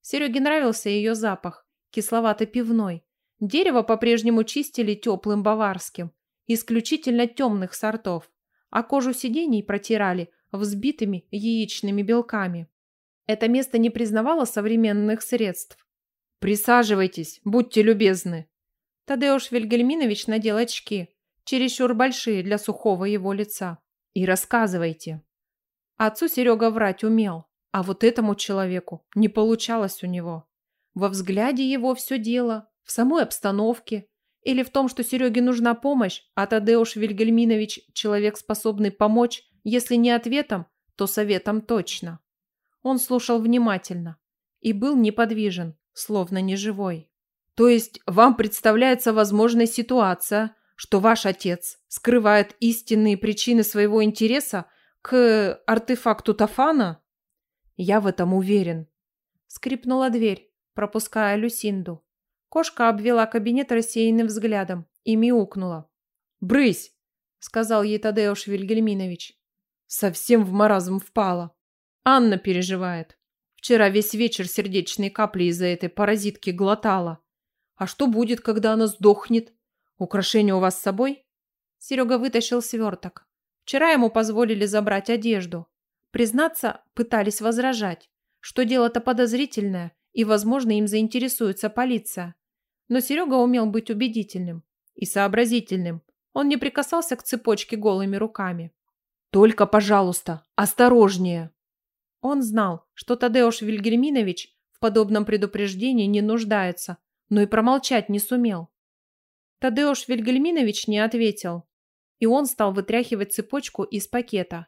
Сереге нравился ее запах, кисловато-пивной. Дерево по-прежнему чистили теплым баварским, исключительно темных сортов, а кожу сидений протирали взбитыми яичными белками. Это место не признавало современных средств. «Присаживайтесь, будьте любезны», Тадеуш Вильгельминович надел очки, чересчур большие для сухого его лица. И рассказывайте. Отцу Серега врать умел, а вот этому человеку не получалось у него. Во взгляде его все дело, в самой обстановке или в том, что Сереге нужна помощь, а Тадеуш Вильгельминович – человек, способный помочь, если не ответом, то советом точно. Он слушал внимательно и был неподвижен, словно неживой. То есть вам представляется возможная ситуация, что ваш отец скрывает истинные причины своего интереса к артефакту Тафана? Я в этом уверен. Скрипнула дверь, пропуская Люсинду. Кошка обвела кабинет рассеянным взглядом и мяукнула. «Брысь!» – сказал ей Тадеуш Вильгельминович. Совсем в маразм впала. Анна переживает. Вчера весь вечер сердечные капли из-за этой паразитки глотала. А что будет, когда она сдохнет? Украшение у вас с собой? Серега вытащил сверток. Вчера ему позволили забрать одежду. Признаться, пытались возражать, что дело-то подозрительное, и, возможно, им заинтересуется полиция. Но Серега умел быть убедительным и сообразительным. Он не прикасался к цепочке голыми руками. «Только, пожалуйста, осторожнее!» Он знал, что Тадеуш Вильгельминович в подобном предупреждении не нуждается – но и промолчать не сумел. Тадеуш Вильгельминович не ответил, и он стал вытряхивать цепочку из пакета.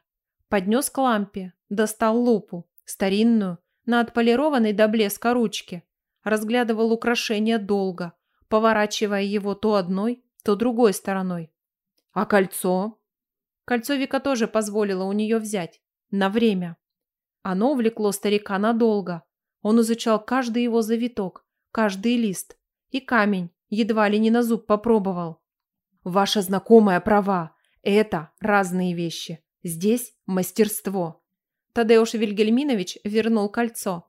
Поднес к лампе, достал лупу, старинную, на отполированной до блеска ручке. Разглядывал украшение долго, поворачивая его то одной, то другой стороной. А кольцо? Кольцо Вика тоже позволила у нее взять. На время. Оно увлекло старика надолго. Он изучал каждый его завиток, каждый лист и камень едва ли не на зуб попробовал. Ваша знакомая права. Это разные вещи. Здесь мастерство. Тадеуш Вильгельминович вернул кольцо.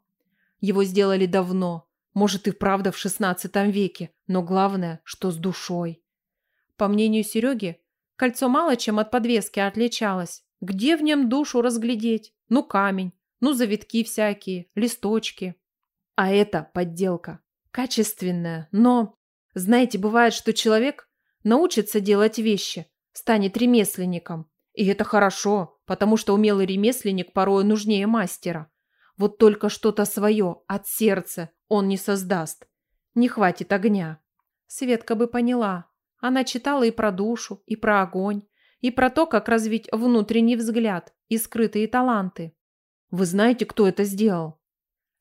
Его сделали давно, может и правда в шестнадцатом веке, но главное, что с душой. По мнению Сереги, кольцо мало чем от подвески отличалось. Где в нем душу разглядеть? Ну камень, ну завитки всякие, листочки. А это подделка качественная, но... Знаете, бывает, что человек научится делать вещи, станет ремесленником. И это хорошо, потому что умелый ремесленник порой нужнее мастера. Вот только что-то свое, от сердца, он не создаст. Не хватит огня. Светка бы поняла. Она читала и про душу, и про огонь, и про то, как развить внутренний взгляд и скрытые таланты. Вы знаете, кто это сделал?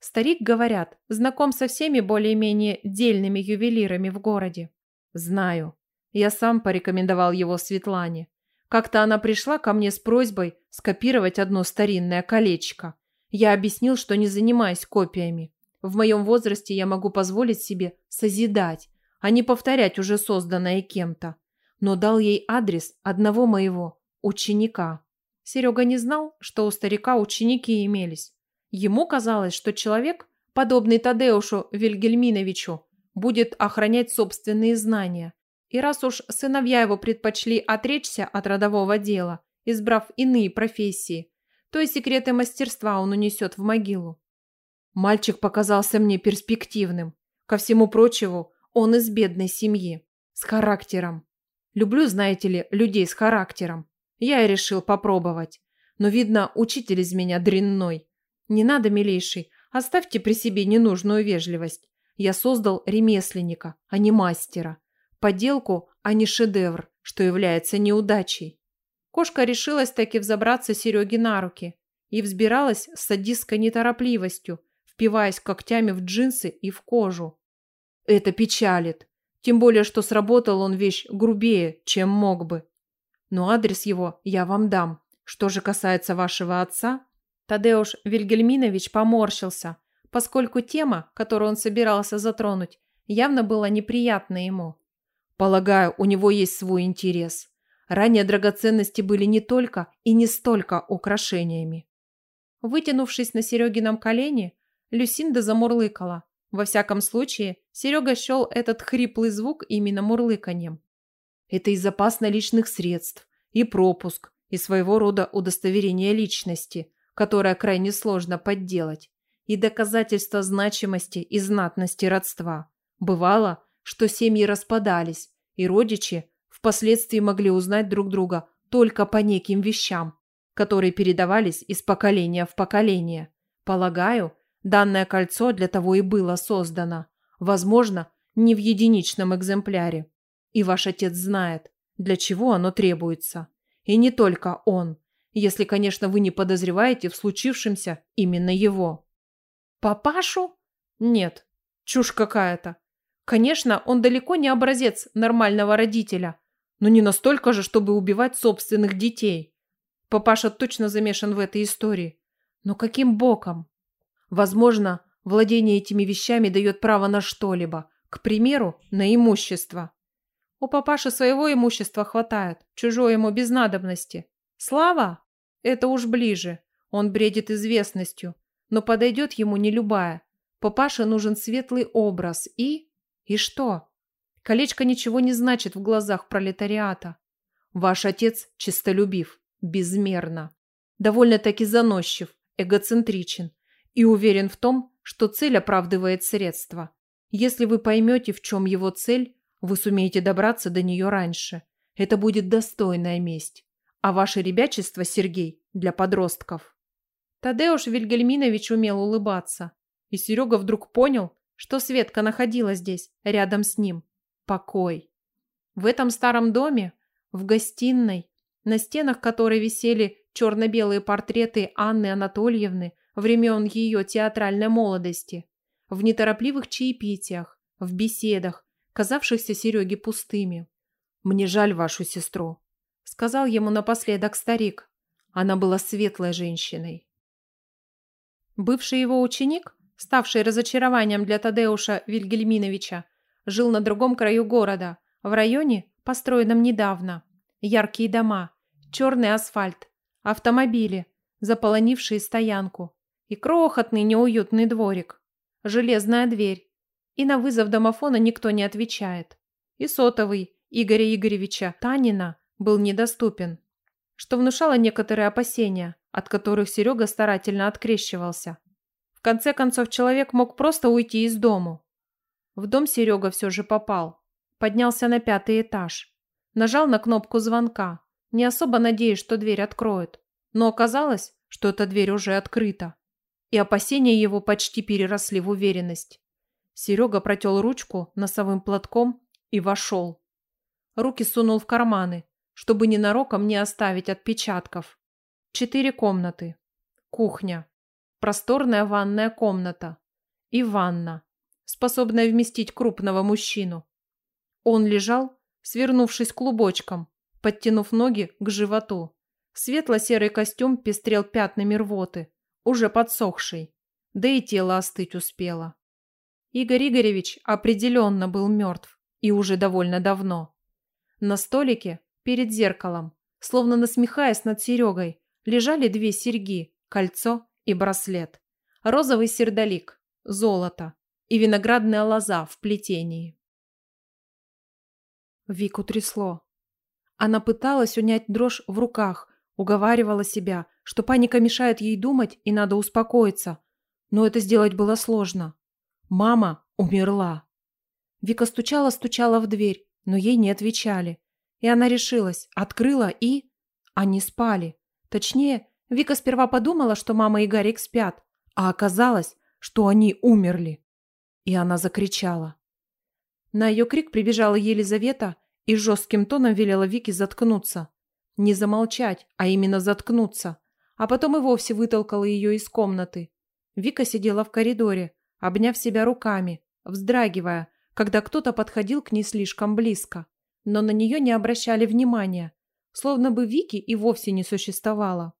Старик, говорят, знаком со всеми более-менее дельными ювелирами в городе. Знаю. Я сам порекомендовал его Светлане. Как-то она пришла ко мне с просьбой скопировать одно старинное колечко. Я объяснил, что не занимаюсь копиями. В моем возрасте я могу позволить себе созидать, а не повторять уже созданное кем-то. Но дал ей адрес одного моего ученика. Серега не знал, что у старика ученики имелись. Ему казалось, что человек, подобный Тадеушу Вильгельминовичу, будет охранять собственные знания. И раз уж сыновья его предпочли отречься от родового дела, избрав иные профессии, то и секреты мастерства он унесет в могилу. Мальчик показался мне перспективным. Ко всему прочему, он из бедной семьи, с характером. Люблю, знаете ли, людей с характером. Я и решил попробовать. Но, видно, учитель из меня дрянной. Не надо, милейший, оставьте при себе ненужную вежливость. Я создал ремесленника, а не мастера. Поделку, а не шедевр, что является неудачей. Кошка решилась таки взобраться Сереге на руки и взбиралась с садистской неторопливостью, впиваясь когтями в джинсы и в кожу. Это печалит. Тем более, что сработал он вещь грубее, чем мог бы. Но адрес его я вам дам. Что же касается вашего отца, Тадеуш Вильгельминович поморщился, поскольку тема, которую он собирался затронуть, явно была неприятна ему. «Полагаю, у него есть свой интерес. Ранее драгоценности были не только и не столько украшениями». Вытянувшись на Серегином колене, Люсинда замурлыкала. Во всяком случае, Серега счел этот хриплый звук именно мурлыканьем. «Это и запас наличных средств, и пропуск, и своего рода удостоверение личности – которое крайне сложно подделать, и доказательство значимости и знатности родства. Бывало, что семьи распадались, и родичи впоследствии могли узнать друг друга только по неким вещам, которые передавались из поколения в поколение. Полагаю, данное кольцо для того и было создано. Возможно, не в единичном экземпляре. И ваш отец знает, для чего оно требуется. И не только он если, конечно, вы не подозреваете в случившемся именно его. Папашу? Нет, чушь какая-то. Конечно, он далеко не образец нормального родителя, но не настолько же, чтобы убивать собственных детей. Папаша точно замешан в этой истории. Но каким боком? Возможно, владение этими вещами дает право на что-либо, к примеру, на имущество. У папаши своего имущества хватает, чужое ему без надобности. Слава? Это уж ближе. Он бредит известностью. Но подойдет ему не любая. Папаше нужен светлый образ и... И что? Колечко ничего не значит в глазах пролетариата. Ваш отец чистолюбив, безмерно. Довольно-таки заносчив, эгоцентричен. И уверен в том, что цель оправдывает средства. Если вы поймете, в чем его цель, вы сумеете добраться до нее раньше. Это будет достойная месть а ваше ребячество, Сергей, для подростков». Тадеуш Вильгельминович умел улыбаться, и Серега вдруг понял, что Светка находилась здесь, рядом с ним. Покой. В этом старом доме, в гостиной, на стенах которой висели черно-белые портреты Анны Анатольевны времен ее театральной молодости, в неторопливых чаепитиях, в беседах, казавшихся Сереге пустыми. «Мне жаль вашу сестру», сказал ему напоследок старик. Она была светлой женщиной. Бывший его ученик, ставший разочарованием для Тадеуша Вильгельминовича, жил на другом краю города, в районе, построенном недавно. Яркие дома, черный асфальт, автомобили, заполонившие стоянку, и крохотный неуютный дворик, железная дверь, и на вызов домофона никто не отвечает. И сотовый Игоря Игоревича Танина был недоступен, что внушало некоторые опасения, от которых Серега старательно открещивался. В конце концов, человек мог просто уйти из дому. В дом Серега все же попал. Поднялся на пятый этаж. Нажал на кнопку звонка, не особо надеясь, что дверь откроют. Но оказалось, что эта дверь уже открыта. И опасения его почти переросли в уверенность. Серега протел ручку носовым платком и вошел. Руки сунул в карманы, чтобы ненароком не оставить отпечатков. Четыре комнаты. Кухня. Просторная ванная комната. И ванна, способная вместить крупного мужчину. Он лежал, свернувшись клубочком, подтянув ноги к животу. Светло-серый костюм пестрел пятнами рвоты, уже подсохший, да и тело остыть успело. Игорь Игоревич определенно был мертв и уже довольно давно. На столике перед зеркалом, словно насмехаясь над Серегой, лежали две серьги, кольцо и браслет. Розовый сердолик, золото и виноградная лоза в плетении. Вику трясло. Она пыталась унять дрожь в руках, уговаривала себя, что паника мешает ей думать и надо успокоиться. Но это сделать было сложно. Мама умерла. Вика стучала-стучала в дверь, но ей не отвечали. И она решилась, открыла и... Они спали. Точнее, Вика сперва подумала, что мама и Гарик спят, а оказалось, что они умерли. И она закричала. На ее крик прибежала Елизавета и жестким тоном велела Вике заткнуться. Не замолчать, а именно заткнуться. А потом и вовсе вытолкала ее из комнаты. Вика сидела в коридоре, обняв себя руками, вздрагивая, когда кто-то подходил к ней слишком близко но на нее не обращали внимания, словно бы Вики и вовсе не существовало.